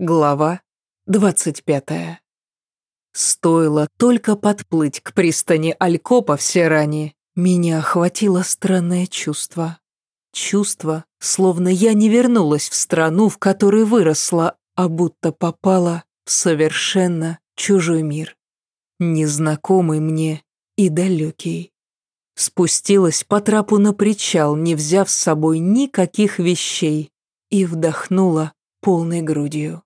Глава двадцать пятая. Стоило только подплыть к пристани Алькопа в Сиране, меня охватило странное чувство. Чувство, словно я не вернулась в страну, в которой выросла, а будто попала в совершенно чужой мир. Незнакомый мне и далекий. Спустилась по трапу на причал, не взяв с собой никаких вещей, и вдохнула полной грудью.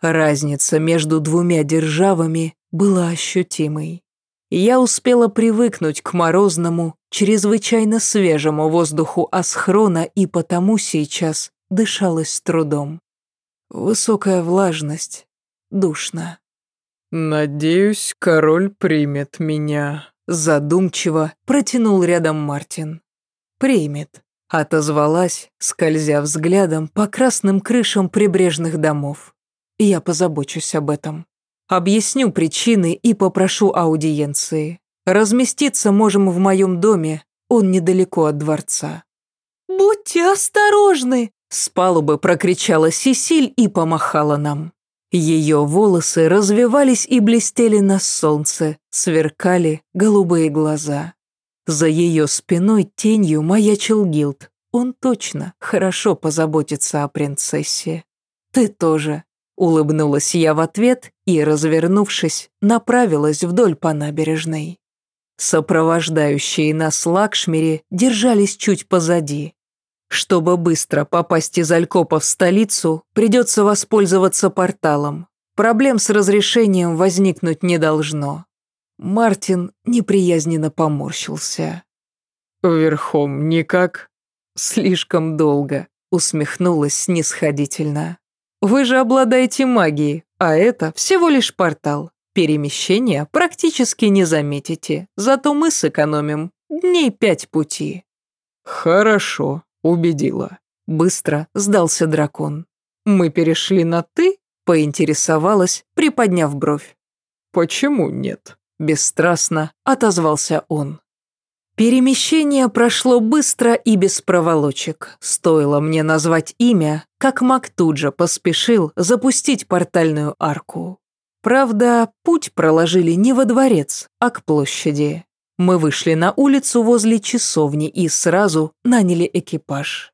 Разница между двумя державами была ощутимой. Я успела привыкнуть к морозному, чрезвычайно свежему воздуху Асхрона и потому сейчас дышалась с трудом. Высокая влажность, душно. «Надеюсь, король примет меня», — задумчиво протянул рядом Мартин. «Примет», — отозвалась, скользя взглядом по красным крышам прибрежных домов. «Я позабочусь об этом». Объясню причины и попрошу аудиенции. Разместиться можем в моем доме, он недалеко от дворца». «Будьте осторожны!» С палубы прокричала Сесиль и помахала нам. Ее волосы развивались и блестели на солнце, сверкали голубые глаза. За ее спиной тенью маячил Гилд. Он точно хорошо позаботится о принцессе. Ты тоже, Улыбнулась я в ответ и, развернувшись, направилась вдоль по набережной. Сопровождающие нас Лакшмири держались чуть позади. Чтобы быстро попасть из Алькопа в столицу, придется воспользоваться порталом. Проблем с разрешением возникнуть не должно. Мартин неприязненно поморщился. «Верхом никак?» «Слишком долго», усмехнулась снисходительно. Вы же обладаете магией, а это всего лишь портал. Перемещения практически не заметите, зато мы сэкономим дней пять пути». «Хорошо, убедила». Быстро сдался дракон. «Мы перешли на «ты»?» — поинтересовалась, приподняв бровь. «Почему нет?» — бесстрастно отозвался он. Перемещение прошло быстро и без проволочек. Стоило мне назвать имя, как маг тут же поспешил запустить портальную арку. Правда, путь проложили не во дворец, а к площади. Мы вышли на улицу возле часовни и сразу наняли экипаж.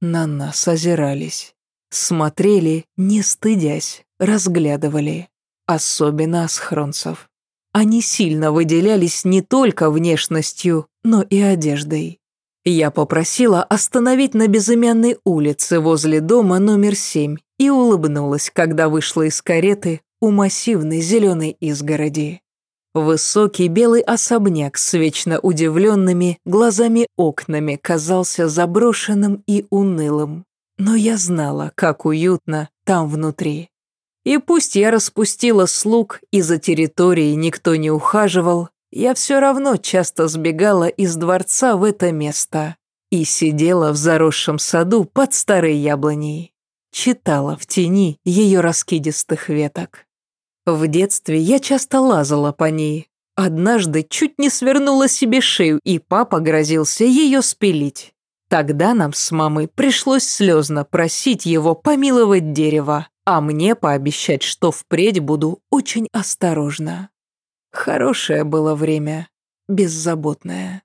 На нас озирались. Смотрели, не стыдясь, разглядывали. Особенно асхронцев. Они сильно выделялись не только внешностью, но и одеждой. Я попросила остановить на безымянной улице возле дома номер семь и улыбнулась, когда вышла из кареты у массивной зеленой изгороди. Высокий белый особняк с вечно удивленными глазами окнами казался заброшенным и унылым. Но я знала, как уютно там внутри. И пусть я распустила слуг, и за территорией никто не ухаживал, я все равно часто сбегала из дворца в это место и сидела в заросшем саду под старой яблоней. Читала в тени ее раскидистых веток. В детстве я часто лазала по ней. Однажды чуть не свернула себе шею, и папа грозился ее спилить. Тогда нам с мамой пришлось слезно просить его помиловать дерево, а мне пообещать, что впредь буду очень осторожна. Хорошее было время, беззаботное.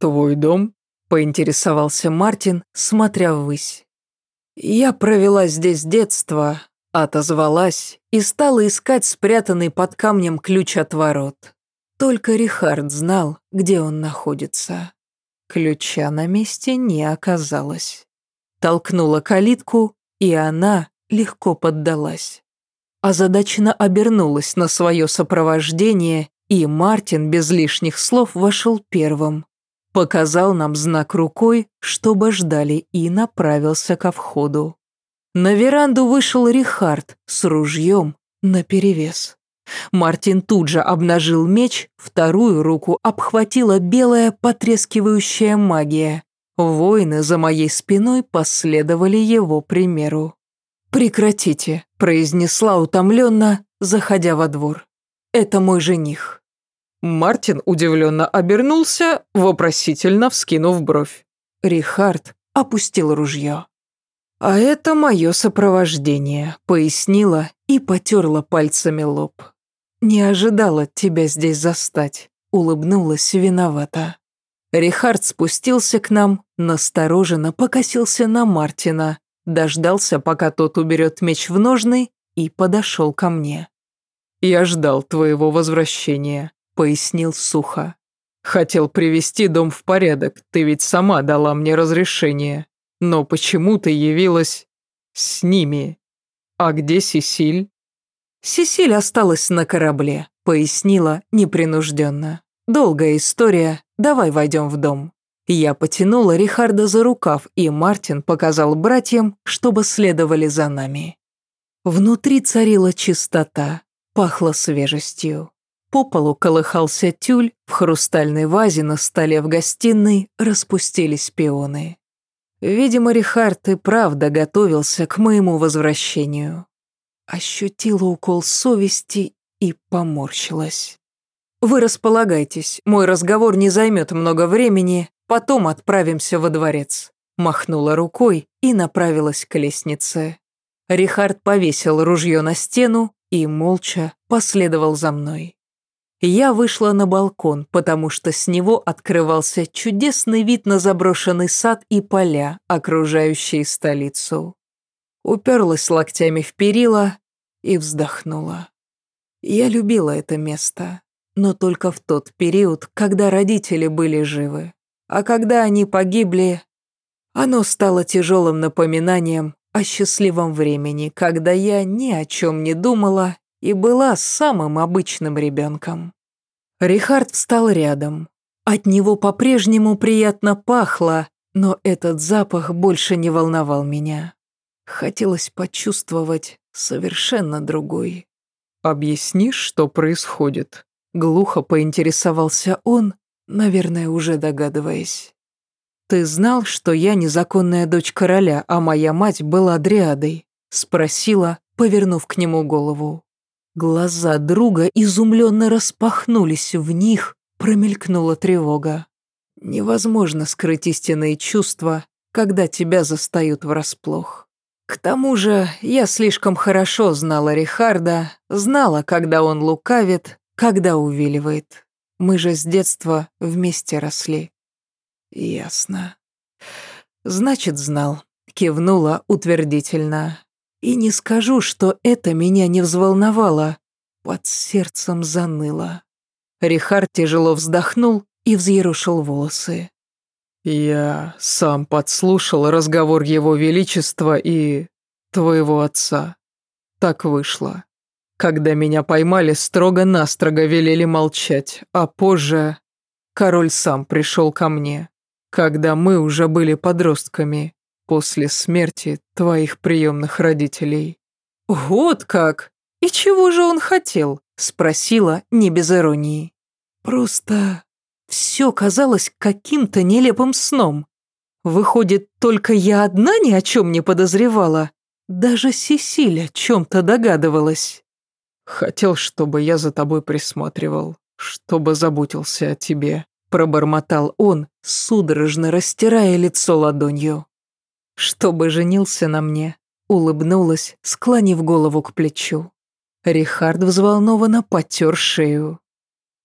«Твой дом?» – поинтересовался Мартин, смотря ввысь. «Я провела здесь детство», – отозвалась и стала искать спрятанный под камнем ключ от ворот. Только Рихард знал, где он находится. Ключа на месте не оказалось. Толкнула калитку, и она легко поддалась. Озадаченно обернулась на свое сопровождение, и Мартин без лишних слов вошел первым. Показал нам знак рукой, чтобы ждали, и направился ко входу. На веранду вышел Рихард с ружьем наперевес. Мартин тут же обнажил меч, вторую руку обхватила белая потрескивающая магия. Воины за моей спиной последовали его примеру. «Прекратите», – произнесла утомленно, заходя во двор. «Это мой жених». Мартин удивленно обернулся, вопросительно вскинув бровь. Рихард опустил ружье. «А это мое сопровождение», — пояснила и потерла пальцами лоб. «Не ожидала тебя здесь застать», — улыбнулась виновата. Рихард спустился к нам, настороженно покосился на Мартина, дождался, пока тот уберет меч в ножны, и подошел ко мне. «Я ждал твоего возвращения», — пояснил сухо. «Хотел привести дом в порядок, ты ведь сама дала мне разрешение. Но почему ты явилась с ними? А где Сесиль?» «Сесиль осталась на корабле», — пояснила непринужденно. «Долгая история, давай войдем в дом». Я потянула Рихарда за рукав, и Мартин показал братьям, чтобы следовали за нами. Внутри царила чистота, пахло свежестью. По полу колыхался тюль, в хрустальной вазе на столе в гостиной распустились пионы. Видимо, Рихард и правда готовился к моему возвращению. Ощутила укол совести и поморщилась. «Вы располагайтесь, мой разговор не займет много времени, потом отправимся во дворец», махнула рукой и направилась к лестнице. Рихард повесил ружье на стену и молча последовал за мной. Я вышла на балкон, потому что с него открывался чудесный вид на заброшенный сад и поля, окружающие столицу. Уперлась локтями в перила и вздохнула. Я любила это место, но только в тот период, когда родители были живы. А когда они погибли, оно стало тяжелым напоминанием о счастливом времени, когда я ни о чем не думала и была самым обычным ребенком. Рихард встал рядом. От него по-прежнему приятно пахло, но этот запах больше не волновал меня. Хотелось почувствовать совершенно другой. «Объяснишь, что происходит?» Глухо поинтересовался он, наверное, уже догадываясь. «Ты знал, что я незаконная дочь короля, а моя мать была дриадой?» — спросила, повернув к нему голову. Глаза друга изумленно распахнулись, в них промелькнула тревога. Невозможно скрыть истинные чувства, когда тебя застают врасплох. К тому же я слишком хорошо знала Рихарда, знала, когда он лукавит, когда увиливает. Мы же с детства вместе росли. «Ясно. Значит, знал», — кивнула утвердительно. «И не скажу, что это меня не взволновало. Под сердцем заныло». Рихард тяжело вздохнул и взъерушил волосы. «Я сам подслушал разговор Его Величества и твоего отца. Так вышло. Когда меня поймали, строго-настрого велели молчать, а позже король сам пришел ко мне когда мы уже были подростками, после смерти твоих приемных родителей». «Вот как! И чего же он хотел?» – спросила не без иронии. «Просто все казалось каким-то нелепым сном. Выходит, только я одна ни о чем не подозревала. Даже Сесилия о чем-то догадывалась». «Хотел, чтобы я за тобой присматривал, чтобы заботился о тебе», Пробормотал он, судорожно растирая лицо ладонью. «Чтобы женился на мне», улыбнулась, склонив голову к плечу. Рихард взволнованно потер шею.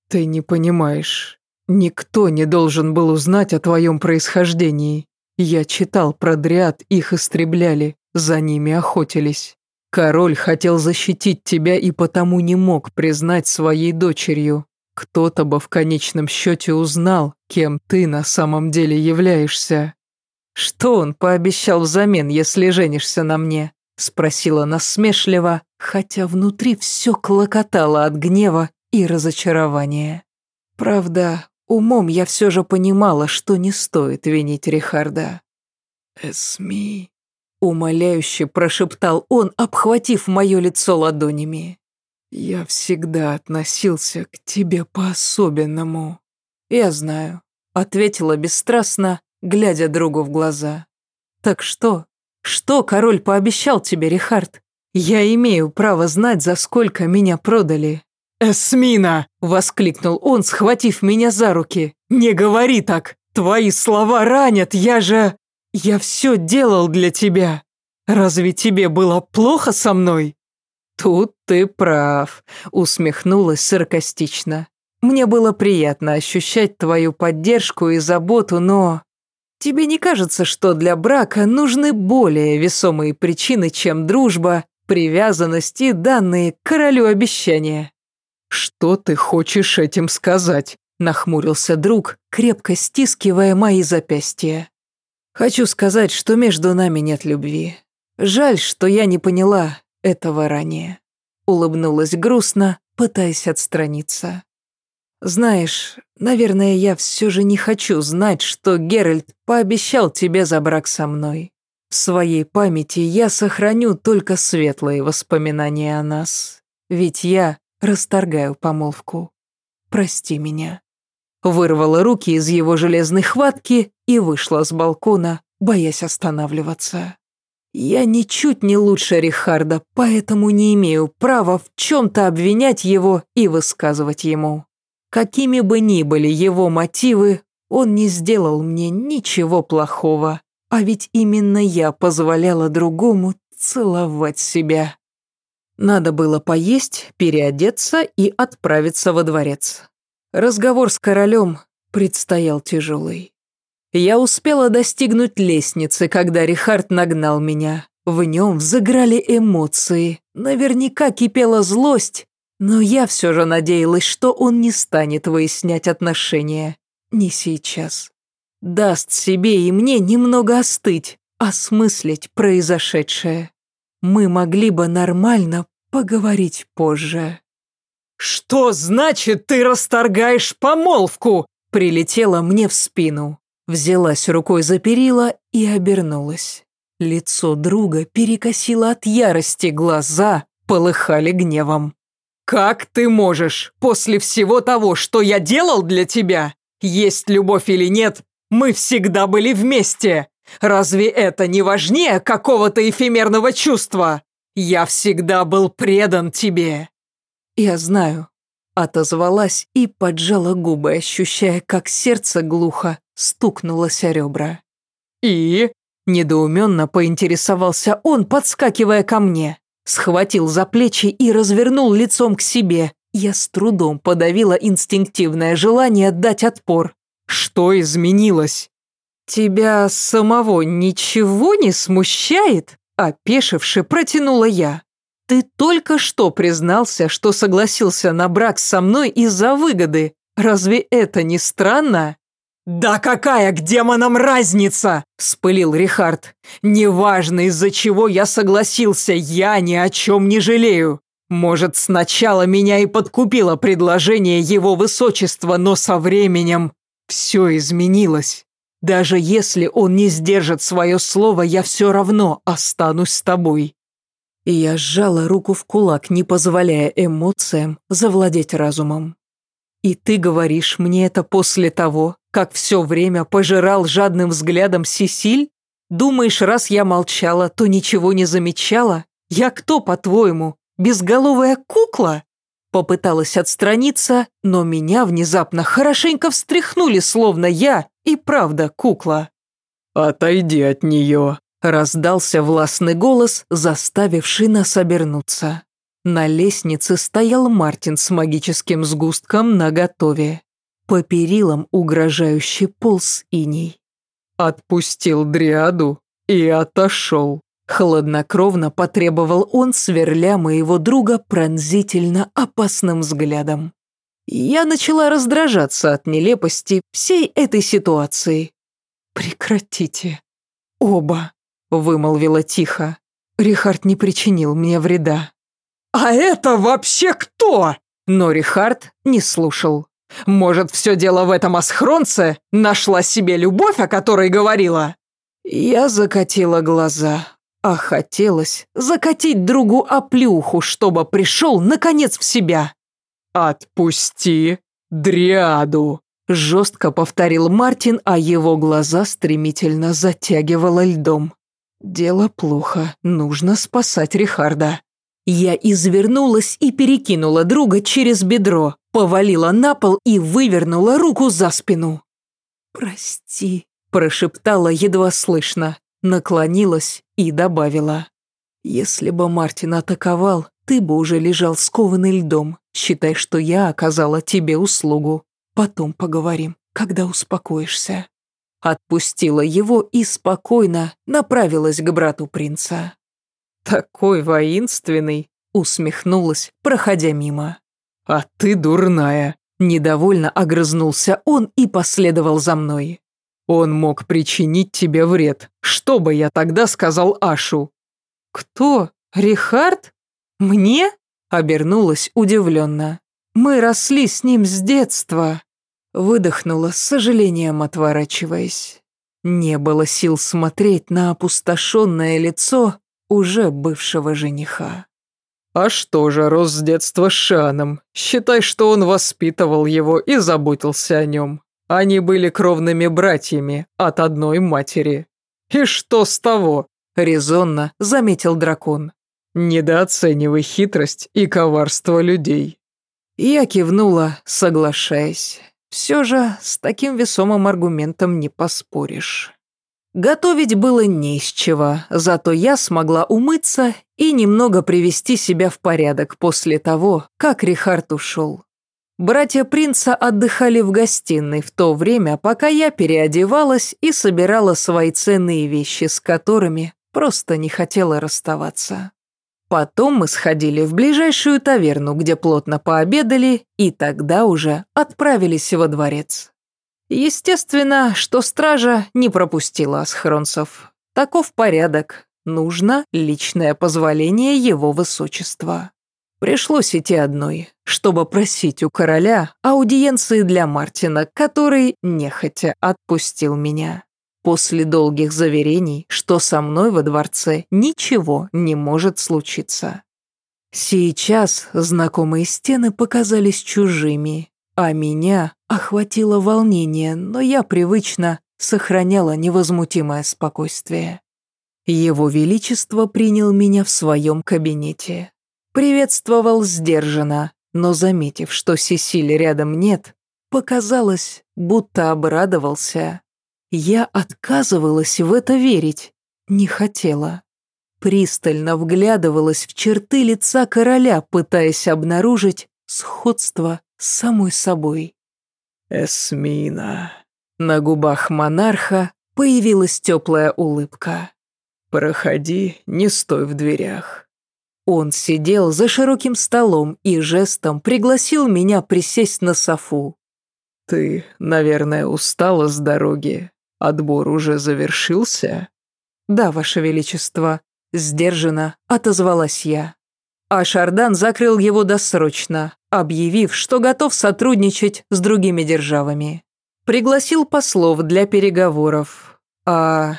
«Ты не понимаешь. Никто не должен был узнать о твоем происхождении. Я читал про дриад, их истребляли, за ними охотились. Король хотел защитить тебя и потому не мог признать своей дочерью. Кто-то бы в конечном счете узнал, кем ты на самом деле являешься. Что он пообещал взамен, если женишься на мне? Спросила насмешливо, хотя внутри все клокотало от гнева и разочарования. Правда, умом я все же понимала, что не стоит винить Рихарда. «Эсми», — умоляюще прошептал он, обхватив мое лицо ладонями. Я всегда относился к тебе по-особенному. Я знаю, ответила бесстрастно, глядя другу в глаза. Так что? Что король пообещал тебе, Рихард? Я имею право знать, за сколько меня продали. «Эсмина!» – воскликнул он, схватив меня за руки. «Не говори так! Твои слова ранят, я же...» «Я все делал для тебя. Разве тебе было плохо со мной?» «Тут ты прав», — усмехнулась саркастично. «Мне было приятно ощущать твою поддержку и заботу, но...» «Тебе не кажется, что для брака нужны более весомые причины, чем дружба, привязанность и данные королю обещания?» «Что ты хочешь этим сказать?» — нахмурился друг, крепко стискивая мои запястья. «Хочу сказать, что между нами нет любви. Жаль, что я не поняла этого ранее». Улыбнулась грустно, пытаясь отстраниться. «Знаешь, наверное, я все же не хочу знать, что Геральт пообещал тебе за брак со мной. В своей памяти я сохраню только светлые воспоминания о нас. Ведь я расторгаю помолвку. Прости меня». Вырвала руки из его железной хватки и вышла с балкона, боясь останавливаться. Я ничуть не лучше Рихарда, поэтому не имею права в чем-то обвинять его и высказывать ему. Какими бы ни были его мотивы, он не сделал мне ничего плохого, а ведь именно я позволяла другому целовать себя. Надо было поесть, переодеться и отправиться во дворец. Разговор с королем предстоял тяжелый. Я успела достигнуть лестницы, когда Рихард нагнал меня. В нем взыграли эмоции, наверняка кипела злость, но я все же надеялась, что он не станет выяснять отношения. Не сейчас. Даст себе и мне немного остыть, осмыслить произошедшее мы могли бы нормально поговорить позже. «Что значит, ты расторгаешь помолвку?» Прилетела мне в спину. Взялась рукой за перила и обернулась. Лицо друга перекосило от ярости, глаза полыхали гневом. «Как ты можешь, после всего того, что я делал для тебя, есть любовь или нет, мы всегда были вместе!» Разве это не важнее какого-то эфемерного чувства? Я всегда был предан тебе». «Я знаю», — отозвалась и поджала губы, ощущая, как сердце глухо стукнулось о ребра. «И?» — недоуменно поинтересовался он, подскакивая ко мне. Схватил за плечи и развернул лицом к себе. Я с трудом подавила инстинктивное желание дать отпор. «Что изменилось?» «Тебя самого ничего не смущает?» Опешивши, протянула я. «Ты только что признался, что согласился на брак со мной из-за выгоды. Разве это не странно?» «Да какая к демонам разница?» – спылил Рихард. «Неважно, из-за чего я согласился, я ни о чем не жалею. Может, сначала меня и подкупило предложение его высочества, но со временем все изменилось. Даже если он не сдержит свое слово, я все равно останусь с тобой». И я сжала руку в кулак, не позволяя эмоциям завладеть разумом. «И ты говоришь мне это после того, как все время пожирал жадным взглядом Сисиль? Думаешь, раз я молчала, то ничего не замечала? Я кто, по-твоему, безголовая кукла?» Попыталась отстраниться, но меня внезапно хорошенько встряхнули, словно я и правда кукла. «Отойди от нее», — раздался властный голос, заставивший нас обернуться. На лестнице стоял Мартин с магическим сгустком наготове. По перилам угрожающе полз иней. Отпустил дриаду и отошел. Хладнокровно потребовал он, сверля моего друга пронзительно опасным взглядом. Я начала раздражаться от нелепости всей этой ситуации. «Прекратите. Оба», — вымолвила тихо. Рихард не причинил мне вреда. «А это вообще кто?» Но Рихард не слушал. «Может, все дело в этом асхронце? Нашла себе любовь, о которой говорила?» Я закатила глаза. А хотелось закатить другу оплюху, чтобы пришел, наконец, в себя. «Отпусти дриаду», — жестко повторил Мартин, а его глаза стремительно затягивало льдом. «Дело плохо, нужно спасать Рихарда». Я извернулась и перекинула друга через бедро, повалила на пол и вывернула руку за спину. «Прости», – прошептала едва слышно. наклонилась и добавила. «Если бы Мартин атаковал, ты бы уже лежал скованный льдом. Считай, что я оказала тебе услугу. Потом поговорим, когда успокоишься». Отпустила его и спокойно направилась к брату принца. «Такой воинственный!» — усмехнулась, проходя мимо. «А ты дурная!» — недовольно огрызнулся он и последовал за мной. «Он мог причинить тебе вред. Что бы я тогда сказал Ашу?» «Кто? Рихард? Мне?» — обернулась удивленно. «Мы росли с ним с детства». Выдохнула, с сожалением отворачиваясь. Не было сил смотреть на опустошенное лицо уже бывшего жениха. «А что же, рос с детства с Шаном. Считай, что он воспитывал его и заботился о нем. Они были кровными братьями от одной матери. И что с того?» – резонно заметил дракон. «Недооценивай хитрость и коварство людей». Я кивнула, соглашаясь. Все же с таким весомым аргументом не поспоришь. Готовить было не с чего, зато я смогла умыться и немного привести себя в порядок после того, как Рихард ушел. Братья принца отдыхали в гостиной в то время, пока я переодевалась и собирала свои ценные вещи, с которыми просто не хотела расставаться. Потом мы сходили в ближайшую таверну, где плотно пообедали, и тогда уже отправились во дворец. Естественно, что стража не пропустила асхронцев. Таков порядок. Нужно личное позволение его высочества. Пришлось идти одной, чтобы просить у короля аудиенции для Мартина, который нехотя отпустил меня после долгих заверений, что со мной во дворце ничего не может случиться. Сейчас знакомые стены показались чужими, а меня охватило волнение, но я привычно сохраняла невозмутимое спокойствие. Его Величество принял меня в своем кабинете. Приветствовал сдержанно, но, заметив, что Сесиль рядом нет, показалось, будто обрадовался. Я отказывалась в это верить, не хотела. Пристально вглядывалась в черты лица короля, пытаясь обнаружить сходство с самой собой. «Эсмина». На губах монарха появилась теплая улыбка. «Проходи, не стой в дверях». Он сидел за широким столом и жестом пригласил меня присесть на софу. «Ты, наверное, устала с дороги. Отбор уже завершился?» «Да, Ваше Величество», — сдержанно отозвалась я. А Шардан закрыл его досрочно, объявив, что готов сотрудничать с другими державами. Пригласил послов для переговоров. А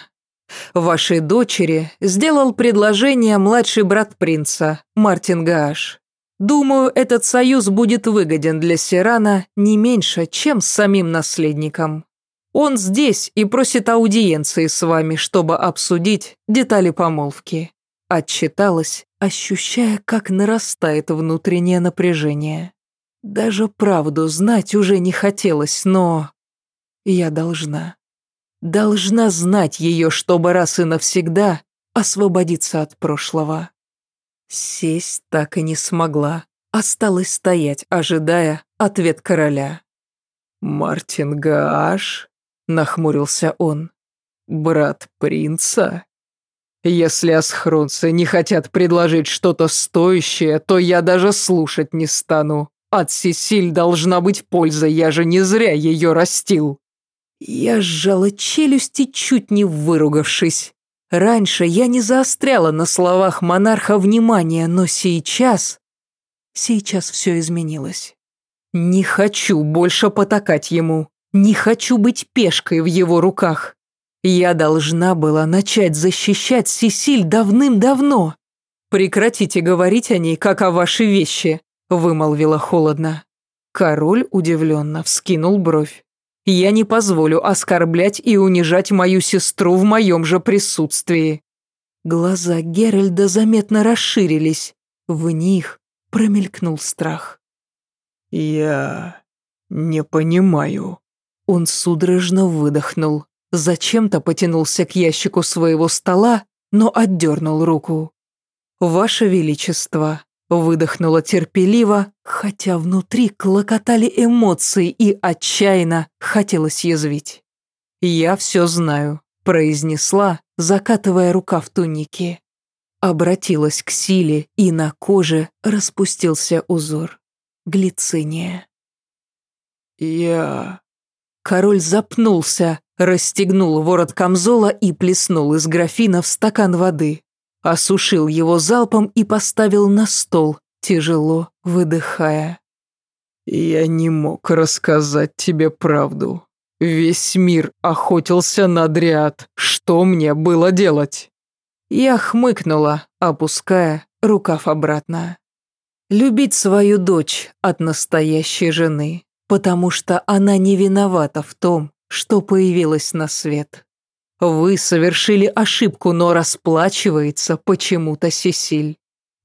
вашей дочери сделал предложение младший брат принца, Мартин Гааш. Думаю, этот союз будет выгоден для Сирана не меньше, чем с самим наследником. Он здесь и просит аудиенции с вами, чтобы обсудить детали помолвки». Отчиталась, ощущая, как нарастает внутреннее напряжение. Даже правду знать уже не хотелось, но... Я должна. Должна знать ее, чтобы раз и навсегда освободиться от прошлого. Сесть так и не смогла. Осталось стоять, ожидая ответ короля. «Мартин Гааш?» Нахмурился он. «Брат принца? Если асхронцы не хотят предложить что-то стоящее, то я даже слушать не стану. От Сесиль должна быть польза, я же не зря ее растил». Я сжала челюсти, чуть не выругавшись. Раньше я не заостряла на словах монарха внимания, но сейчас... Сейчас все изменилось. Не хочу больше потакать ему. Не хочу быть пешкой в его руках. Я должна была начать защищать Сесиль давным-давно. Прекратите говорить о ней, как о вашей вещи, вымолвила холодно. Король удивленно вскинул бровь. Я не позволю оскорблять и унижать мою сестру в моем же присутствии. Глаза Геральда заметно расширились. В них промелькнул страх. «Я не понимаю», он судорожно выдохнул, Зачем-то потянулся к ящику своего стола, но отдернул руку. «Ваше Величество», — выдохнула терпеливо, хотя внутри клокотали эмоции и отчаянно хотелось язвить. «Я все знаю», — произнесла, закатывая рука в тунике. Обратилась к силе, и на коже распустился узор. Глициния. «Я...» Король запнулся, расстегнул ворот камзола и плеснул из графина в стакан воды. Осушил его залпом и поставил на стол, тяжело выдыхая. «Я не мог рассказать тебе правду. Весь мир охотился на Дриад. Что мне было делать?» Я хмыкнула, опуская рукав обратно. Любить свою дочь от настоящей жены, потому что она не виновата в том, что появилась на свет. Вы совершили ошибку, но расплачивается почему-то Сесиль.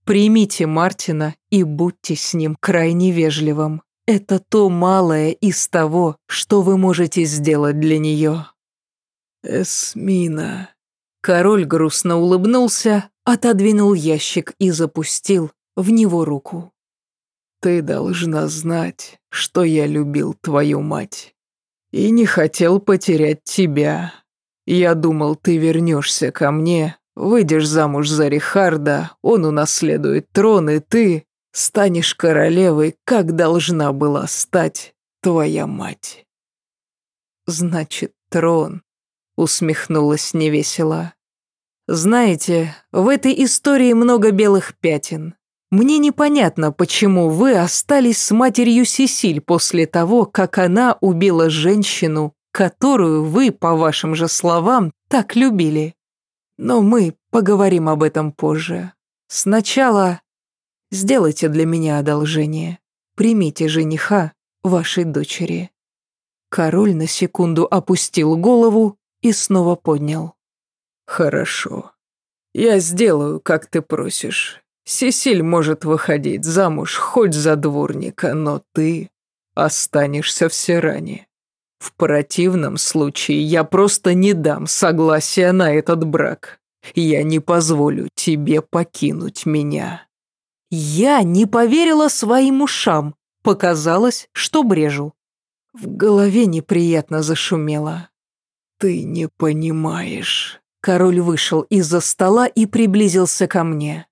Примите Мартина и будьте с ним крайне вежливым. Это то малое из того, что вы можете сделать для нее. Эсмина. Король грустно улыбнулся, отодвинул ящик и запустил в него руку. Ты должна знать, что я любил твою мать. И не хотел потерять тебя. Я думал, ты вернешься ко мне, выйдешь замуж за Рихарда, он унаследует трон, и ты станешь королевой, как должна была стать твоя мать. Значит, трон, усмехнулась невесело. Знаете, в этой истории много белых пятен. Мне непонятно, почему вы остались с матерью Сесиль после того, как она убила женщину, которую вы, по вашим же словам, так любили. Но мы поговорим об этом позже. Сначала сделайте для меня одолжение. Примите жениха вашей дочери». Король на секунду опустил голову и снова поднял. «Хорошо. Я сделаю, как ты просишь. Сесиль может выходить замуж хоть за дворника, но ты останешься в Сиране. В противном случае я просто не дам согласия на этот брак. Я не позволю тебе покинуть меня». Я не поверила своим ушам. Показалось, что брежу. В голове неприятно зашумело. «Ты не понимаешь». Король вышел из-за стола и приблизился ко мне.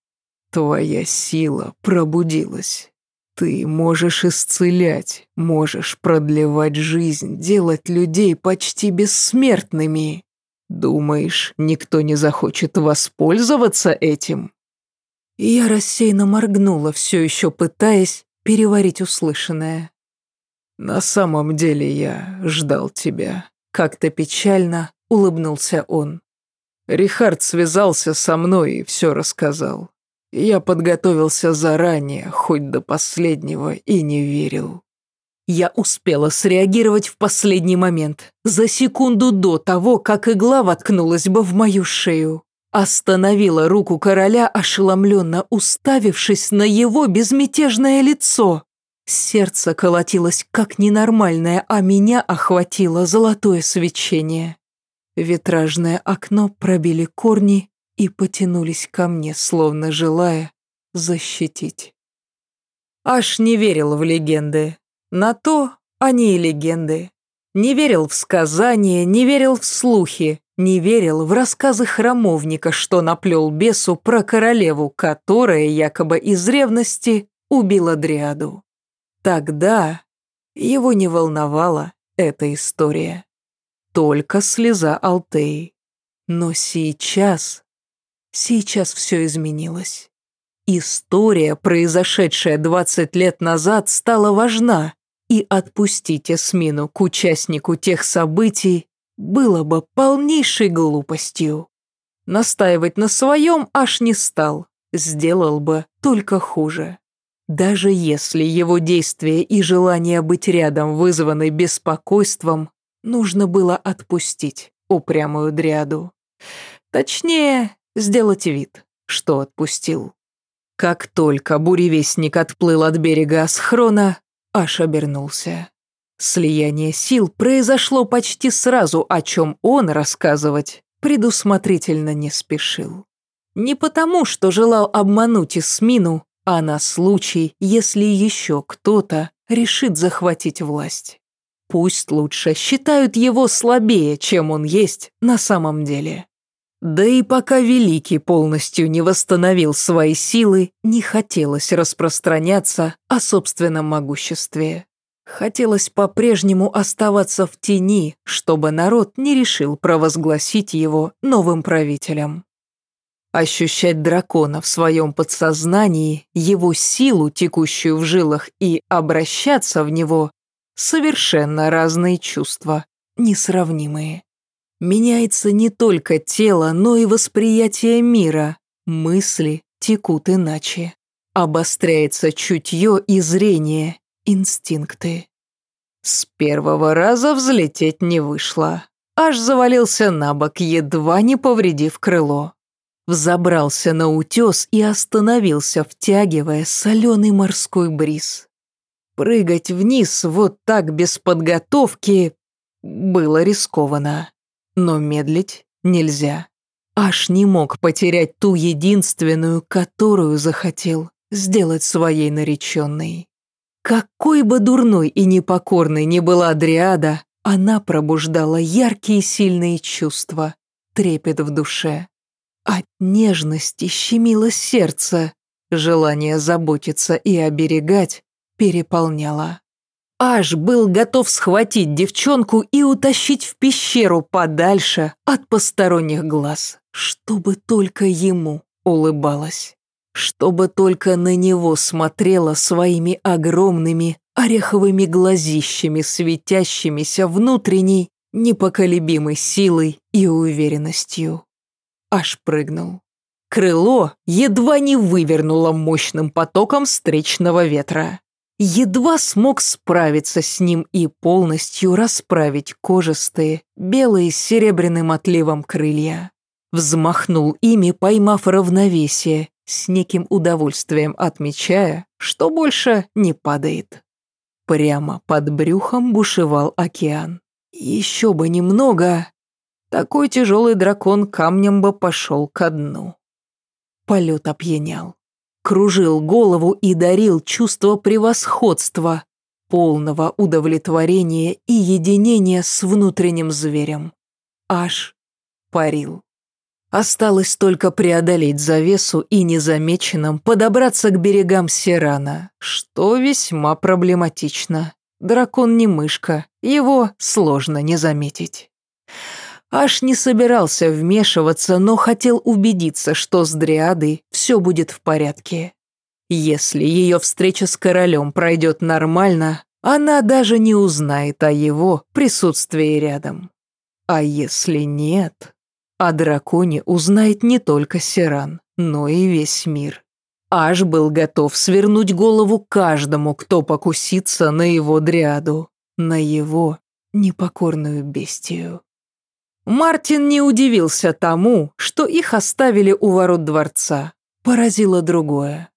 «Твоя сила пробудилась. Ты можешь исцелять, можешь продлевать жизнь, делать людей почти бессмертными. Думаешь, никто не захочет воспользоваться этим?» Я рассеянно моргнула, все еще пытаясь переварить услышанное. «На самом деле я ждал тебя», — как-то печально улыбнулся он. Рихард связался со мной и все рассказал. Я подготовился заранее, хоть до последнего, и не верил. Я успела среагировать в последний момент, за секунду до того, как игла воткнулась бы в мою шею. Остановила руку короля, ошеломленно уставившись на его безмятежное лицо. Сердце колотилось как ненормальное, а меня охватило золотое свечение. Витражное окно пробили корни и потянулись ко мне, словно желая защитить. Аж не верил в легенды. На то они и легенды. Не верил в сказания, не верил в слухи, не верил в рассказы храмовника, что наплел бесу про королеву, которая якобы из ревности убила Дриаду. Тогда его не волновала эта история. Только слеза Алтеи. Но сейчас Сейчас все изменилось. История, произошедшая 20 лет назад, стала важна, и отпустить Эсмину к участнику тех событий было бы полнейшей глупостью. Настаивать на своем аж не стал, сделал бы только хуже. Даже если его действия и желание быть рядом вызваны беспокойством, нужно было отпустить упрямую дряду. Точнее, сделать вид, что отпустил. Как только буревестник отплыл от берега Асхрона, аж обернулся. Слияние сил произошло почти сразу, о чем он рассказывать предусмотрительно не спешил. Не потому, что желал обмануть Исмину, а на случай, если еще кто-то решит захватить власть. Пусть лучше считают его слабее, чем он есть на самом деле. Да и пока Великий полностью не восстановил свои силы, не хотелось распространяться о собственном могуществе. Хотелось по-прежнему оставаться в тени, чтобы народ не решил провозгласить его новым правителем. Ощущать дракона в своем подсознании, его силу, текущую в жилах, и обращаться в него – совершенно разные чувства, несравнимые. Меняется не только тело, но и восприятие мира. Мысли текут иначе. Обостряется чутье и зрение, инстинкты. С первого раза взлететь не вышло. Аж завалился на бок, едва не повредив крыло. Взобрался на утес и остановился, втягивая соленый морской бриз. Прыгать вниз вот так без подготовки было рискованно. Но медлить нельзя. Аж не мог потерять ту единственную, которую захотел сделать своей нареченной. Какой бы дурной и непокорной ни была Дриада, она пробуждала яркие сильные чувства, трепет в душе. От нежности щемило сердце, желание заботиться и оберегать переполняло. Аж был готов схватить девчонку и утащить в пещеру подальше от посторонних глаз, чтобы только ему улыбалась, чтобы только на него смотрела своими огромными ореховыми глазищами, светящимися внутренней, непоколебимой силой и уверенностью. Аж прыгнул. Крыло едва не вывернуло мощным потоком встречного ветра едва смог справиться с ним и полностью расправить кожистые, белые с серебряным отливом крылья. Взмахнул ими, поймав равновесие, с неким удовольствием отмечая, что больше не падает. Прямо под брюхом бушевал океан. Еще бы немного, такой тяжелый дракон камнем бы пошел ко дну. Полет опьянял кружил голову и дарил чувство превосходства, полного удовлетворения и единения с внутренним зверем. Аж парил. Осталось только преодолеть завесу и незамеченным подобраться к берегам Сирана, что весьма проблематично. Дракон не мышка, его сложно не заметить. Аж не собирался вмешиваться, но хотел убедиться, что с Дриадой все будет в порядке. Если ее встреча с королем пройдет нормально, она даже не узнает о его присутствии рядом. А если нет, о драконе узнает не только Сиран, но и весь мир. Аж был готов свернуть голову каждому, кто покусится на его дриаду, на его непокорную бестию. Мартин не удивился тому, что их оставили у ворот дворца. Поразило другое.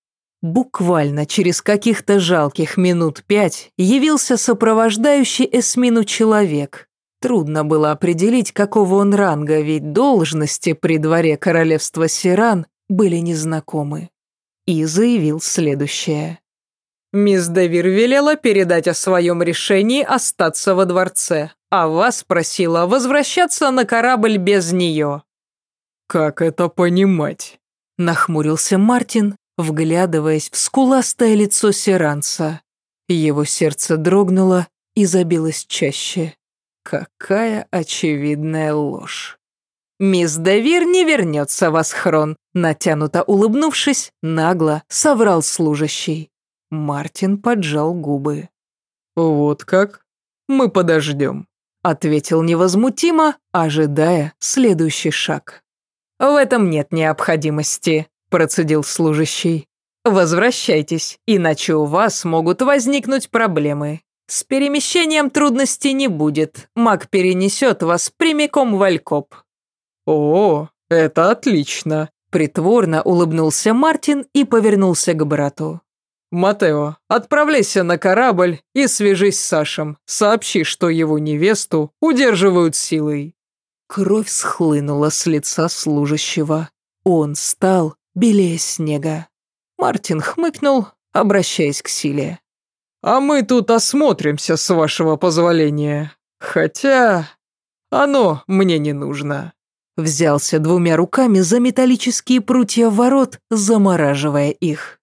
Буквально через каких-то жалких минут пять явился сопровождающий Эсмину человек. Трудно было определить, какого он ранга, ведь должности при дворе королевства Сиран были незнакомы. И заявил следующее. «Мисс Девир велела передать о своем решении остаться во дворце а вас просила возвращаться на корабль без нее». «Как это понимать?» – нахмурился Мартин, вглядываясь в скуластое лицо Сиранца. Его сердце дрогнуло и забилось чаще. Какая очевидная ложь. «Мисс Давир не вернется в Асхрон», натянуто улыбнувшись, нагло соврал служащий. Мартин поджал губы. «Вот как? Мы подождем». Ответил невозмутимо, ожидая следующий шаг. «В этом нет необходимости», – процедил служащий. «Возвращайтесь, иначе у вас могут возникнуть проблемы. С перемещением трудностей не будет. Маг перенесет вас прямиком в Алькоп». «О, это отлично», – притворно улыбнулся Мартин и повернулся к брату. Матео, отправляйся на корабль и свяжись с Сашем. Сообщи, что его невесту удерживают силой». Кровь схлынула с лица служащего. Он стал белее снега. Мартин хмыкнул, обращаясь к Силе. «А мы тут осмотримся, с вашего позволения. Хотя оно мне не нужно». Взялся двумя руками за металлические прутья ворот, замораживая их.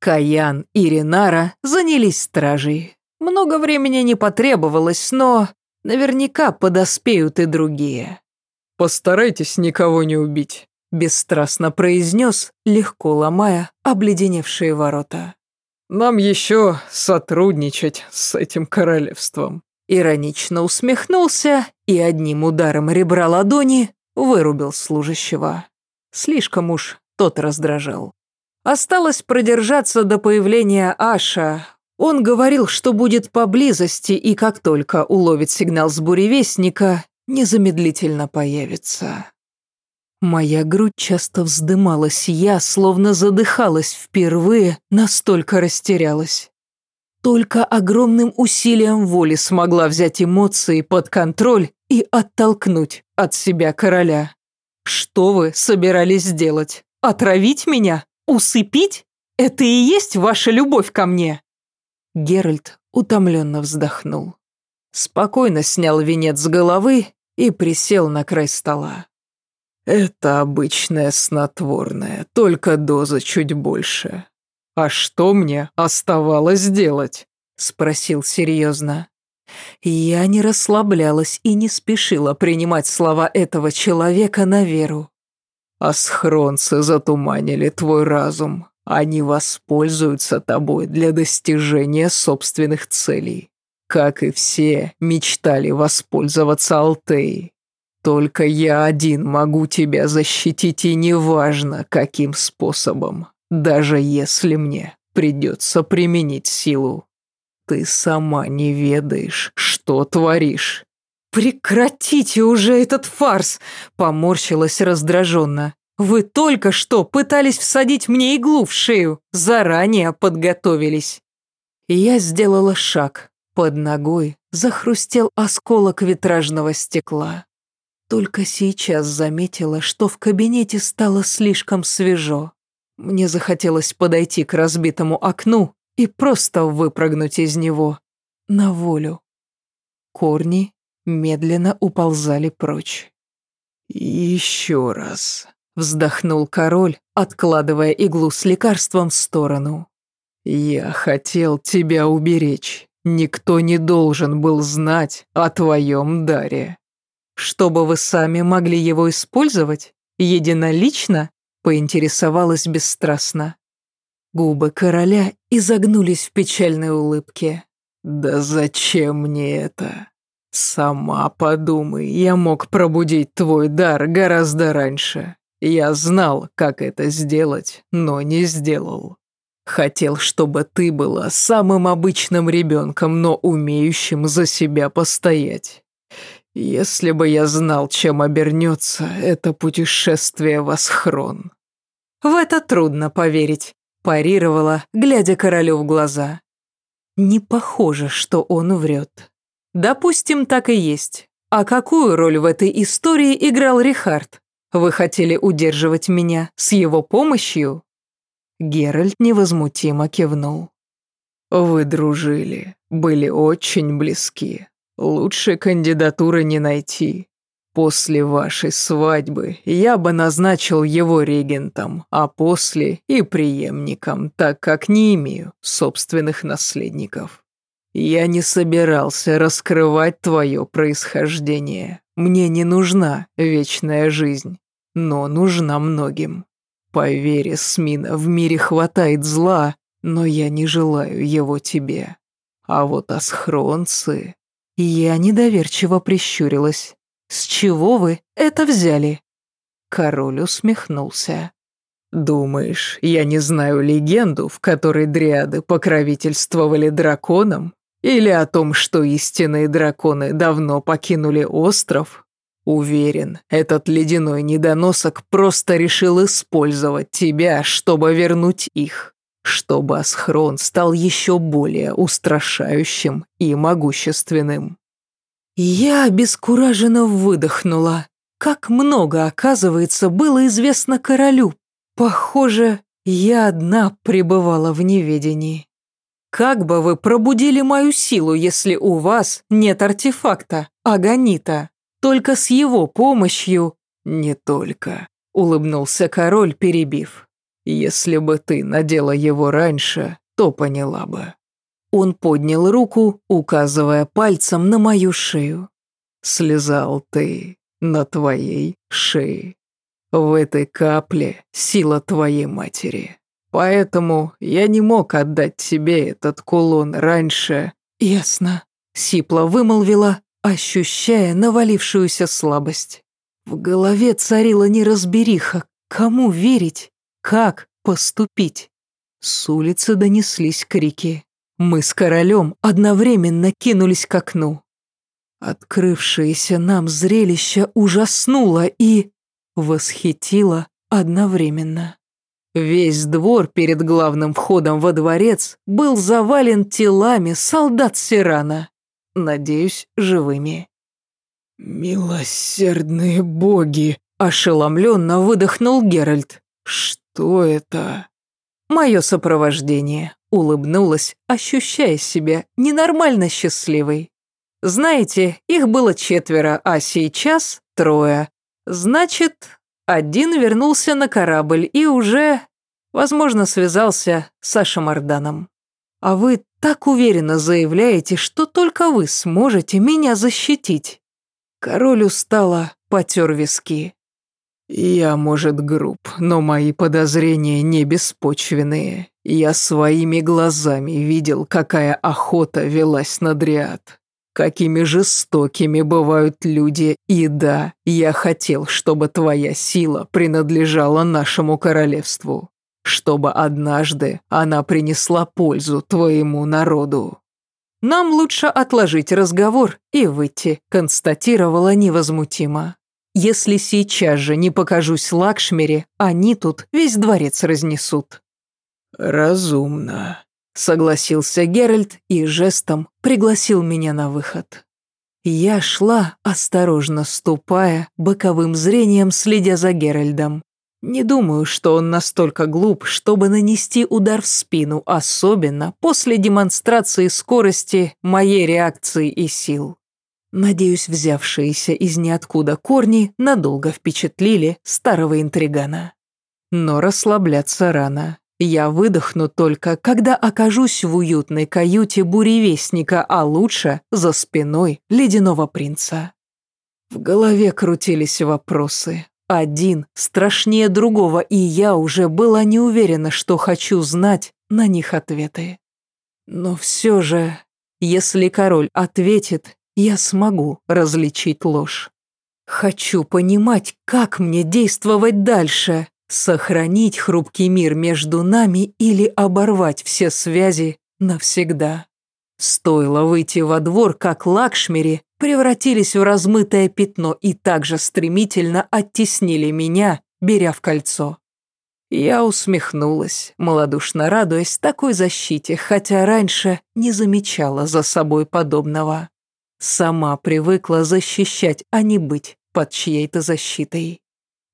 Каян и Ренара занялись стражей. Много времени не потребовалось, но наверняка подоспеют и другие. «Постарайтесь никого не убить», – бесстрастно произнес, легко ломая обледеневшие ворота. «Нам еще сотрудничать с этим королевством». Иронично усмехнулся и одним ударом ребра ладони вырубил служащего. Слишком уж тот раздражал. Осталось продержаться до появления Аша. Он говорил, что будет поблизости, и как только уловит сигнал с буревестника, незамедлительно появится. Моя грудь часто вздымалась, я словно задыхалась впервые, настолько растерялась. Только огромным усилием воли смогла взять эмоции под контроль и оттолкнуть от себя короля. «Что вы собирались сделать? Отравить меня?» Усыпить? Это и есть ваша любовь ко мне?» Геральт утомленно вздохнул. Спокойно снял венец с головы и присел на край стола. «Это обычное снотворное, только доза чуть больше. А что мне оставалось делать?» – спросил серьезно. Я не расслаблялась и не спешила принимать слова этого человека на веру. Асхронцы затуманили твой разум. Они воспользуются тобой для достижения собственных целей. Как и все, мечтали воспользоваться Алтеей. Только я один могу тебя защитить, и неважно, каким способом, даже если мне придется применить силу. Ты сама не ведаешь, что творишь. «Прекратите уже этот фарс!» – поморщилась раздраженно. «Вы только что пытались всадить мне иглу в шею, заранее подготовились». Я сделала шаг. Под ногой захрустел осколок витражного стекла. Только сейчас заметила, что в кабинете стало слишком свежо. Мне захотелось подойти к разбитому окну и просто выпрыгнуть из него. На волю. Корни медленно уползали прочь. «Еще раз», — вздохнул король, откладывая иглу с лекарством в сторону. «Я хотел тебя уберечь. Никто не должен был знать о твоем даре». «Чтобы вы сами могли его использовать? Единолично?» — поинтересовалась бесстрастно. Губы короля изогнулись в печальной улыбке. «Да зачем мне это? «Сама подумай, я мог пробудить твой дар гораздо раньше. Я знал, как это сделать, но не сделал. Хотел, чтобы ты была самым обычным ребенком, но умеющим за себя постоять. Если бы я знал, чем обернется это путешествие в Асхрон». «В это трудно поверить», – парировала, глядя королю в глаза. «Не похоже, что он врет». Допустим, так и есть. А какую роль в этой истории играл Рихард? Вы хотели удерживать меня с его помощью? Геральт невозмутимо кивнул. Вы дружили, были очень близки. Лучшей кандидатуры не найти. После вашей свадьбы я бы назначил его регентом, а после и преемником, так как не имею собственных наследников. «Я не собирался раскрывать твое происхождение. Мне не нужна вечная жизнь, но нужна многим. Поверь, Смина, в мире хватает зла, но я не желаю его тебе. А вот асхронцы...» Я недоверчиво прищурилась. «С чего вы это взяли?» Король усмехнулся. «Думаешь, я не знаю легенду, в которой дриады покровительствовали драконам? Или о том, что истинные драконы давно покинули остров? Уверен, этот ледяной недоносок просто решил использовать тебя, чтобы вернуть их. чтобы Асхрон стал еще более устрашающим и могущественным. Я обескураженно выдохнула. Как много, оказывается, было известно королю. Похоже, я одна пребывала в неведении. Как бы вы пробудили мою силу, если у вас нет артефакта, агонита? Только с его помощью... Не только, улыбнулся король, перебив. Если бы ты надела его раньше, то поняла бы. Он поднял руку, указывая пальцем на мою шею. Слезал ты на твоей шее. В этой капле сила твоей матери. Поэтому я не мог отдать тебе этот кулон раньше. Ясно. Сипла вымолвила, ощущая навалившуюся слабость. В голове царила неразбериха, кому верить, как поступить. С улицы донеслись крики. Мы с королем одновременно кинулись к окну. Открывшееся нам зрелище ужаснуло и восхитило одновременно. Весь двор перед главным входом во дворец был завален телами солдат Сирана. Надеюсь, живыми. «Милосердные боги!» – ошеломленно выдохнул Геральт. «Что это?» «Мое сопровождение», – улыбнулась, ощущая себя ненормально счастливой. «Знаете, их было четверо, а сейчас трое. Значит, один вернулся на корабль и уже, возможно, связался с Сашем Арданом. А вы так уверенно заявляете, что только вы сможете меня защитить». Король устало потер виски. «Я, может, груб, но мои подозрения не беспочвенные. Я своими глазами видел, какая охота велась на Дриад. Какими жестокими бывают люди, и да, я хотел, чтобы твоя сила принадлежала нашему королевству, чтобы однажды она принесла пользу твоему народу». «Нам лучше отложить разговор и выйти», констатировала невозмутимо. Если сейчас же не покажусь Лакшмире, они тут весь дворец разнесут». «Разумно», — согласился Геральт и жестом пригласил меня на выход. Я шла, осторожно ступая, боковым зрением следя за Геральдом. Не думаю, что он настолько глуп, чтобы нанести удар в спину, особенно после демонстрации скорости моей реакции и сил. Надеюсь, взявшиеся из ниоткуда корни надолго впечатлили старого интригана. Но расслабляться рано. Я выдохну только, когда окажусь в уютной каюте буревестника, а лучше за спиной ледяного принца. В голове крутились вопросы. Один страшнее другого, и я уже была не уверена, что хочу знать на них ответы. Но все же, если король ответит, я смогу различить ложь. Хочу понимать, как мне действовать дальше, сохранить хрупкий мир между нами или оборвать все связи навсегда. Стоило выйти во двор, как Лакшмири превратились в размытое пятно и также стремительно оттеснили меня, беря в кольцо. Я усмехнулась, малодушно радуясь такой защите, хотя раньше не замечала за собой подобного. Сама привыкла защищать, а не быть под чьей-то защитой.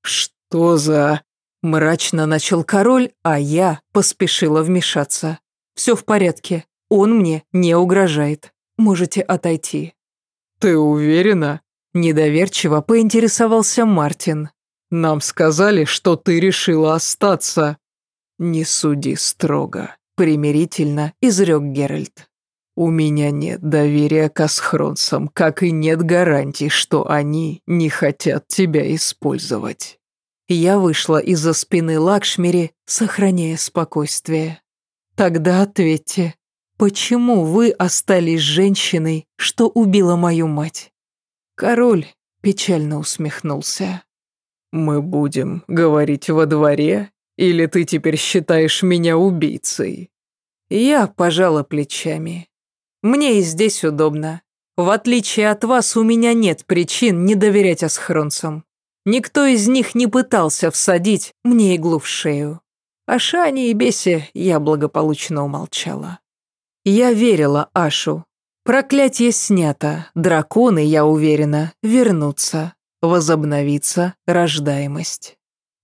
«Что за...» Мрачно начал король, а я поспешила вмешаться. «Все в порядке, он мне не угрожает. Можете отойти». «Ты уверена?» Недоверчиво поинтересовался Мартин. «Нам сказали, что ты решила остаться». «Не суди строго», примирительно изрек Геральт. У меня нет доверия к асхронцам, как и нет гарантий, что они не хотят тебя использовать. Я вышла из-за спины Лакшмири, сохраняя спокойствие. Тогда ответьте, почему вы остались женщиной, что убила мою мать? Король печально усмехнулся. Мы будем говорить во дворе, или ты теперь считаешь меня убийцей? Я пожала плечами. Мне и здесь удобно. В отличие от вас, у меня нет причин не доверять асхронцам. Никто из них не пытался всадить мне иглу в шею. О Шане и Бесе я благополучно умолчала. Я верила Ашу. Проклятие снято, драконы, я уверена, вернутся, возобновится рождаемость.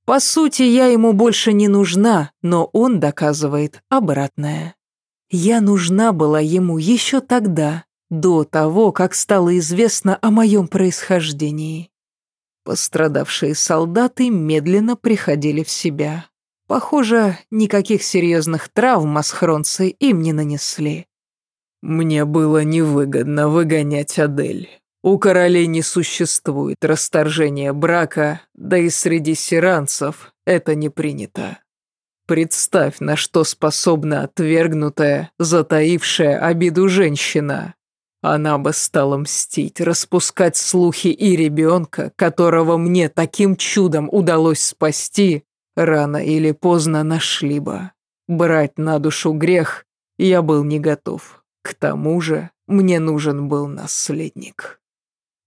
По сути, я ему больше не нужна, но он доказывает обратное. Я нужна была ему еще тогда, до того, как стало известно о моем происхождении. Пострадавшие солдаты медленно приходили в себя. Похоже, никаких серьезных травм асхронцы им не нанесли. «Мне было невыгодно выгонять Адель. У королей не существует расторжения брака, да и среди сиранцев это не принято. Представь, на что способна отвергнутая, затаившая обиду женщина. Она бы стала мстить, распускать слухи и ребенка, которого мне таким чудом удалось спасти, рано или поздно нашли бы. Брать на душу грех я был не готов. К тому же мне нужен был наследник.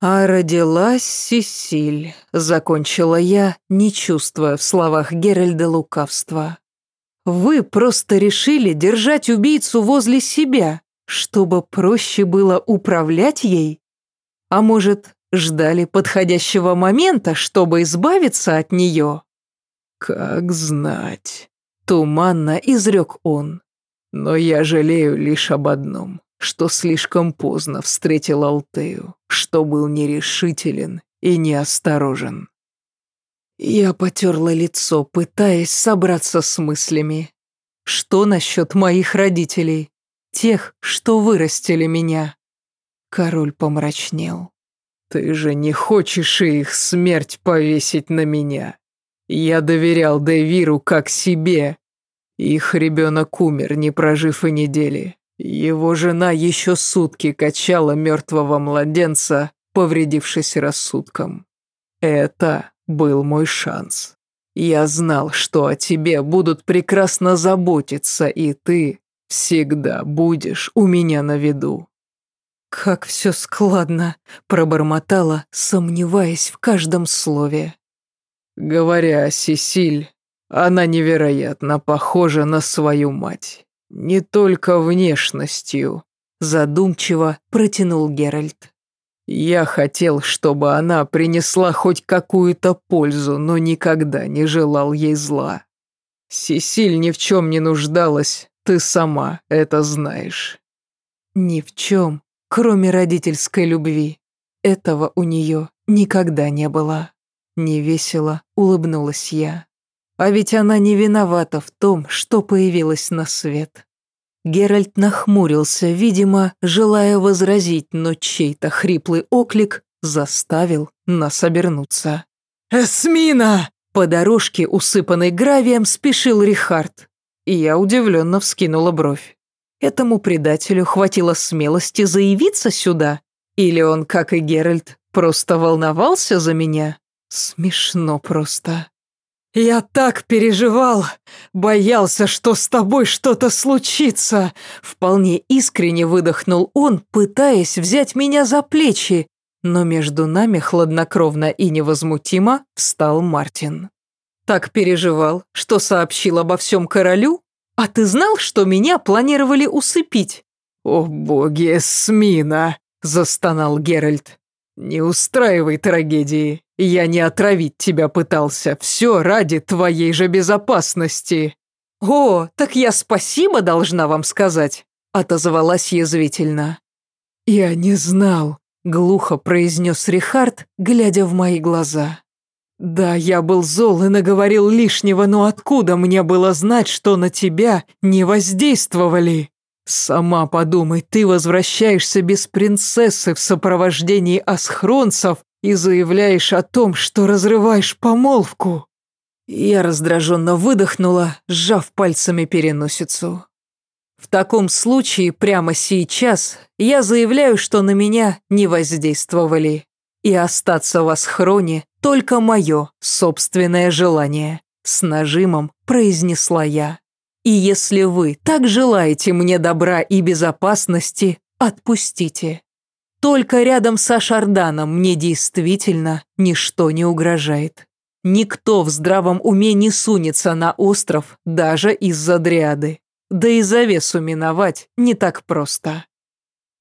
«А родилась Сесиль», — закончила я, не чувствуя в словах Геральда лукавства. «Вы просто решили держать убийцу возле себя, чтобы проще было управлять ей? А может, ждали подходящего момента, чтобы избавиться от нее?» «Как знать», — туманно изрек он. «Но я жалею лишь об одном что слишком поздно встретил Алтею, что был нерешителен и неосторожен. Я потерла лицо, пытаясь собраться с мыслями. Что насчет моих родителей? Тех, что вырастили меня? Король помрачнел. Ты же не хочешь их смерть повесить на меня. Я доверял Девиру как себе. Их ребенок умер, не прожив и недели. Его жена еще сутки качала мертвого младенца, повредившись рассудком. Это был мой шанс. Я знал, что о тебе будут прекрасно заботиться, и ты всегда будешь у меня на виду. «Как все складно», — пробормотала, сомневаясь в каждом слове. Говоря о Сесиль, она невероятно похожа на свою мать. «Не только внешностью», – задумчиво протянул Геральт. «Я хотел, чтобы она принесла хоть какую-то пользу, но никогда не желал ей зла. Сесиль ни в чем не нуждалась, ты сама это знаешь». «Ни в чем, кроме родительской любви. Этого у нее никогда не было». Невесело улыбнулась я. А ведь она не виновата в том, что появилась на свет. Геральт нахмурился, видимо, желая возразить, но чей-то хриплый оклик заставил нас обернуться. «Эсмина!» По дорожке, усыпанной гравием, спешил Рихард. И я удивленно вскинула бровь. Этому предателю хватило смелости заявиться сюда? Или он, как и Геральт, просто волновался за меня? Смешно просто. «Я так переживал, боялся, что с тобой что-то случится!» Вполне искренне выдохнул он, пытаясь взять меня за плечи, но между нами хладнокровно и невозмутимо встал Мартин. «Так переживал, что сообщил обо всем королю? А ты знал, что меня планировали усыпить?» «О боги, Смина!» – застонал Геральт. «Не устраивай трагедии. Я не отравить тебя пытался. Все ради твоей же безопасности». «О, так я спасибо должна вам сказать», — отозвалась язвительно. «Я не знал», — глухо произнес Рихард, глядя в мои глаза. «Да, я был зол и наговорил лишнего, но откуда мне было знать, что на тебя не воздействовали?» «Сама подумай, ты возвращаешься без принцессы в сопровождении асхронцев и заявляешь о том, что разрываешь помолвку». Я раздраженно выдохнула, сжав пальцами переносицу. В таком случае прямо сейчас я заявляю, что на меня не воздействовали. И остаться в Асхроне только мое собственное желание, с нажимом произнесла я. И если вы так желаете мне добра и безопасности, отпустите. Только рядом с Ашарданом мне действительно ничто не угрожает. Никто в здравом уме не сунется на остров даже из-за дриады. Да и завесу миновать не так просто.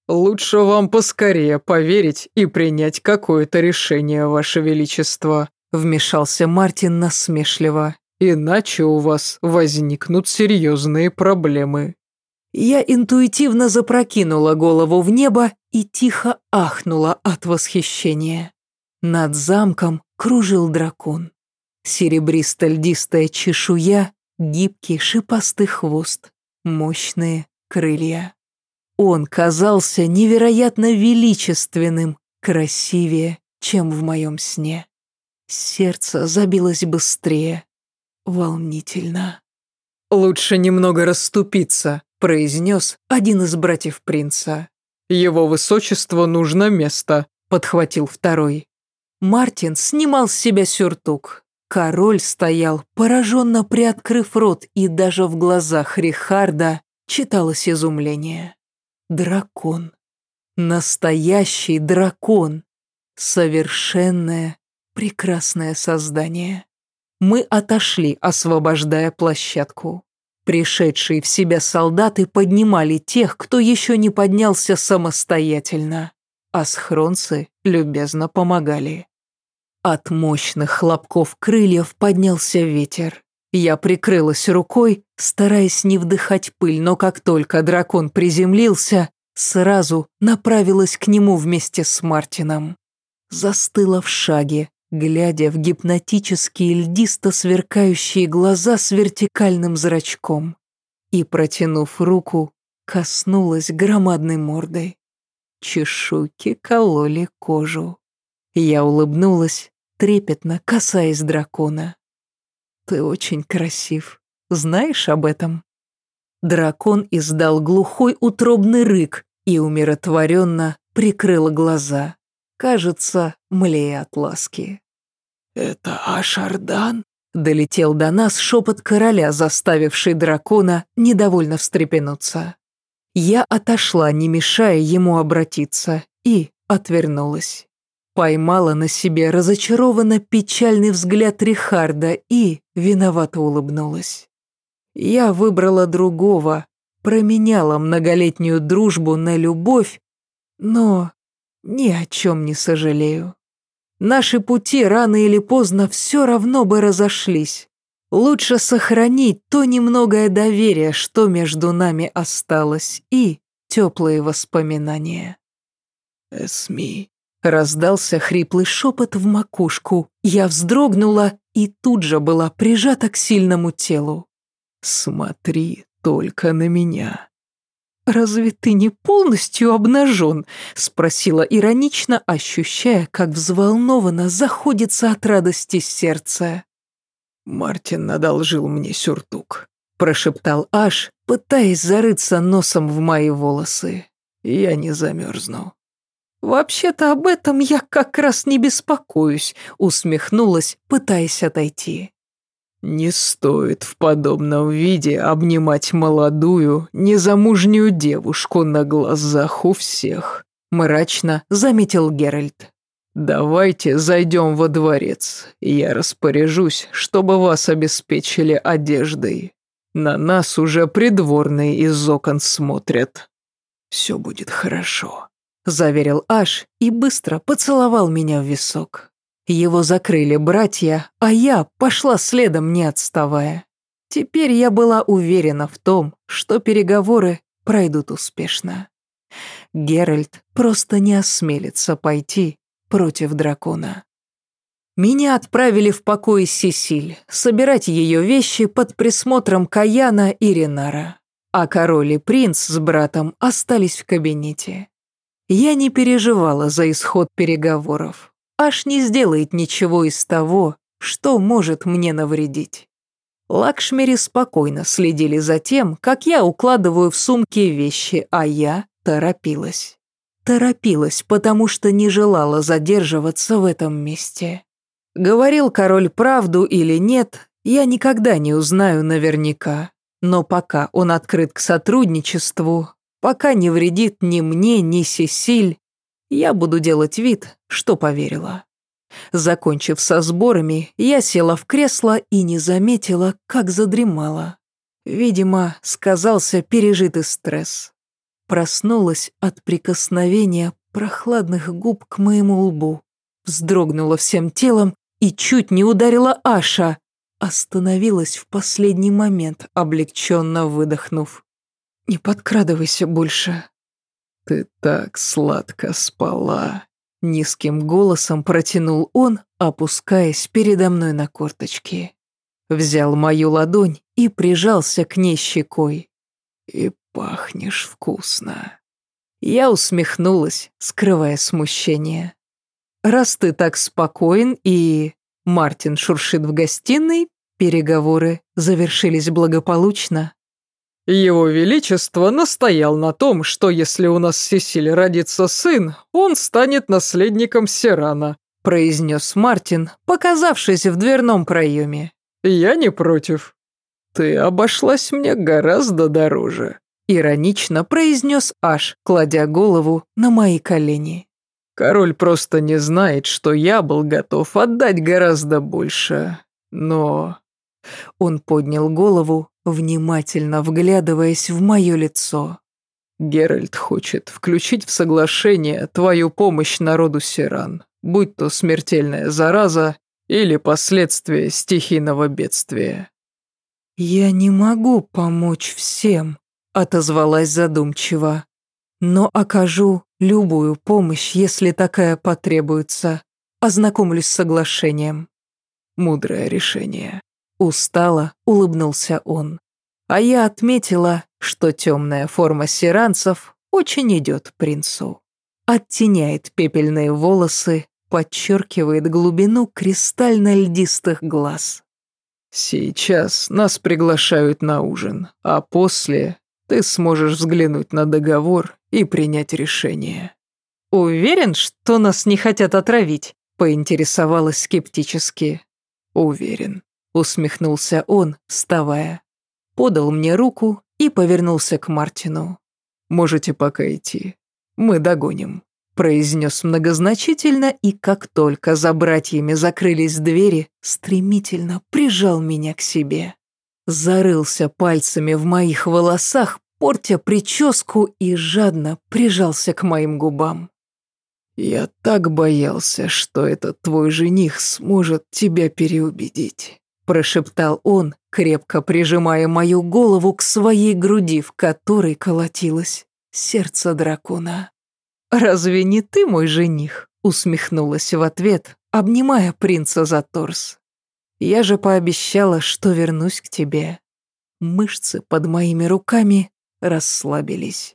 «Лучше вам поскорее поверить и принять какое-то решение, Ваше Величество», вмешался Мартин насмешливо. «Иначе у вас возникнут серьезные проблемы». Я интуитивно запрокинула голову в небо и тихо ахнула от восхищения. Над замком кружил дракон. Серебристо-льдистая чешуя, гибкий шипастый хвост, мощные крылья. Он казался невероятно величественным, красивее, чем в моем сне. Сердце забилось быстрее, волнительно. «Лучше немного расступиться», – произнес один из братьев принца. «Его высочеству нужно место», – подхватил второй. Мартин снимал с себя сюртук. Король стоял, пораженно приоткрыв рот, и даже в глазах Рихарда читалось изумление. Дракон. Настоящий дракон. Совершенное, прекрасное создание. Мы отошли, освобождая площадку. Пришедшие в себя солдаты поднимали тех, кто еще не поднялся самостоятельно, а схронцы любезно помогали. От мощных хлопков крыльев поднялся ветер. Я прикрылась рукой, стараясь не вдыхать пыль, но как только дракон приземлился, сразу направилась к нему вместе с Мартином. Застыла в шаге, глядя в гипнотические льдисто сверкающие глаза с вертикальным зрачком. И, протянув руку, коснулась громадной мордой. Чешуйки кололи кожу. Я улыбнулась, трепетно касаясь дракона. «Ты очень красив. Знаешь об этом?» Дракон издал глухой утробный рык и умиротворенно прикрыл глаза. Кажется, млея от ласки. «Это Ашардан?» Долетел до нас шепот короля, заставивший дракона недовольно встрепенуться. Я отошла, не мешая ему обратиться, и отвернулась. Поймала на себе разочарованно печальный взгляд Рихарда и виновато улыбнулась. Я выбрала другого, променяла многолетнюю дружбу на любовь, но ни о чем не сожалею. Наши пути рано или поздно все равно бы разошлись. Лучше сохранить то немногое доверие, что между нами осталось, и теплые воспоминания. «Эсми», Раздался хриплый шепот в макушку. Я вздрогнула и тут же была прижата к сильному телу. «Смотри только на меня». «Разве ты не полностью обнажен?» — спросила иронично, ощущая, как взволнованно заходится от радости сердце. «Мартин одолжил мне сюртук», — прошептал Аш, пытаясь зарыться носом в мои волосы. «Я не замерзну». «Вообще-то об этом я как раз не беспокоюсь», усмехнулась, пытаясь отойти. «Не стоит в подобном виде обнимать молодую, незамужнюю девушку на глазах у всех», мрачно заметил Геральт. «Давайте зайдем во дворец, я распоряжусь, чтобы вас обеспечили одеждой. На нас уже придворные из окон смотрят. Все будет хорошо» заверил Аш и быстро поцеловал меня в висок. Его закрыли братья, а я пошла следом, не отставая. Теперь я была уверена в том, что переговоры пройдут успешно. Геральт просто не осмелится пойти против дракона. Меня отправили в покой Сесиль, собирать ее вещи под присмотром Каяна и Ренара, а король и принц с братом остались в кабинете. Я не переживала за исход переговоров. Аж не сделает ничего из того, что может мне навредить. Лакшмери спокойно следили за тем, как я укладываю в сумки вещи, а я торопилась. Торопилась, потому что не желала задерживаться в этом месте. Говорил король правду или нет, я никогда не узнаю наверняка. Но пока он открыт к сотрудничеству, Пока не вредит ни мне, ни Сесиль, я буду делать вид, что поверила. Закончив со сборами, я села в кресло и не заметила, как задремала. Видимо, сказался пережитый стресс. Проснулась от прикосновения прохладных губ к моему лбу. Вздрогнула всем телом и чуть не ударила Аша. Остановилась в последний момент, облегченно выдохнув. «Не подкрадывайся больше». «Ты так сладко спала», — низким голосом протянул он, опускаясь передо мной на корточки. Взял мою ладонь и прижался к ней щекой. «И пахнешь вкусно». Я усмехнулась, скрывая смущение. «Раз ты так спокоен и...» Мартин шуршит в гостиной, переговоры завершились благополучно. Его Величество настоял на том, что если у нас с Сесиль родится сын, он станет наследником Сирана, произнес Мартин, показавшись в дверном проеме. Я не против. Ты обошлась мне гораздо дороже. Иронично произнес Аш, кладя голову на мои колени. Король просто не знает, что я был готов отдать гораздо больше. Но... Он поднял голову, внимательно вглядываясь в мое лицо. Геральт хочет включить в соглашение твою помощь народу Сиран, будь то смертельная зараза или последствия стихийного бедствия. «Я не могу помочь всем», — отозвалась задумчиво. «Но окажу любую помощь, если такая потребуется. Ознакомлюсь с соглашением». «Мудрое решение», Устало улыбнулся он. А я отметила, что темная форма сиранцев очень идет принцу. Оттеняет пепельные волосы, подчеркивает глубину кристально-льдистых глаз. «Сейчас нас приглашают на ужин, а после ты сможешь взглянуть на договор и принять решение». «Уверен, что нас не хотят отравить?» – поинтересовалась скептически. «Уверен», Усмехнулся он, вставая. Подал мне руку и повернулся к Мартину. «Можете пока идти. Мы догоним», – произнес многозначительно, и как только за братьями закрылись двери, стремительно прижал меня к себе. Зарылся пальцами в моих волосах, портя прическу и жадно прижался к моим губам. «Я так боялся, что этот твой жених сможет тебя переубедить» прошептал он, крепко прижимая мою голову к своей груди, в которой колотилось сердце дракона. «Разве не ты мой жених?» усмехнулась в ответ, обнимая принца за торс. «Я же пообещала, что вернусь к тебе». Мышцы под моими руками расслабились.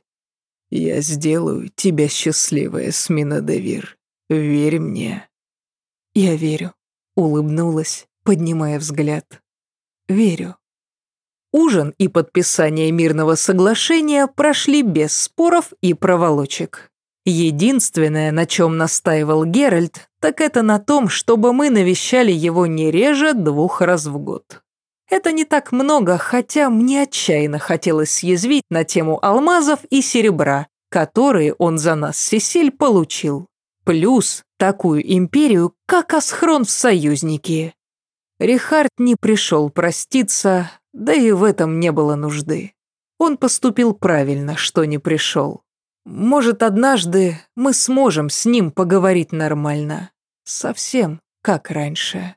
«Я сделаю тебя счастливой, Смина Девир. Верь мне». «Я верю», — улыбнулась, поднимая взгляд. «Верю». Ужин и подписание мирного соглашения прошли без споров и проволочек. Единственное, на чем настаивал Геральт, так это на том, чтобы мы навещали его не реже двух раз в год. Это не так много, хотя мне отчаянно хотелось съязвить на тему алмазов и серебра, которые он за нас, Сесиль, получил. Плюс такую империю, как Асхрон в союзники. Рихард не пришел проститься, да и в этом не было нужды. Он поступил правильно, что не пришел. Может, однажды мы сможем с ним поговорить нормально. Совсем как раньше.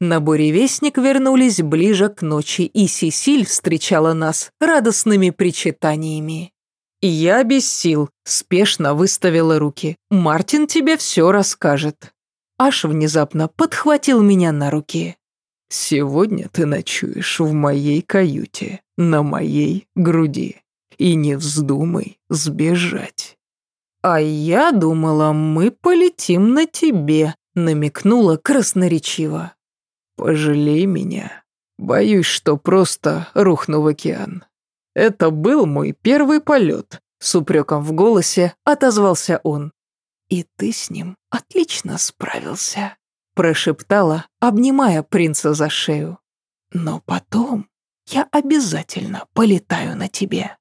На буревестник вернулись ближе к ночи, и Сесиль встречала нас радостными причитаниями. Я без сил, спешно выставила руки. «Мартин тебе все расскажет». Аш внезапно подхватил меня на руки. «Сегодня ты ночуешь в моей каюте, на моей груди, и не вздумай сбежать». «А я думала, мы полетим на тебе», — намекнула красноречиво. «Пожалей меня. Боюсь, что просто рухну в океан. Это был мой первый полет», — с упреком в голосе отозвался он. И ты с ним отлично справился, прошептала, обнимая принца за шею. Но потом я обязательно полетаю на тебе.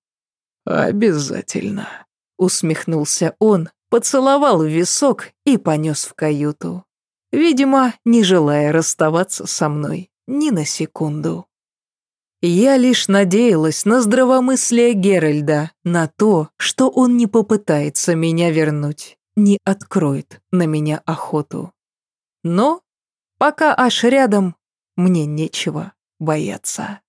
Обязательно, усмехнулся он, поцеловал в висок и понес в каюту. видимо, не желая расставаться со мной ни на секунду. Я лишь надеялась на здравомыслие Геральда, на то, что он не попытается меня вернуть, не откроет на меня охоту. Но пока аж рядом, мне нечего бояться.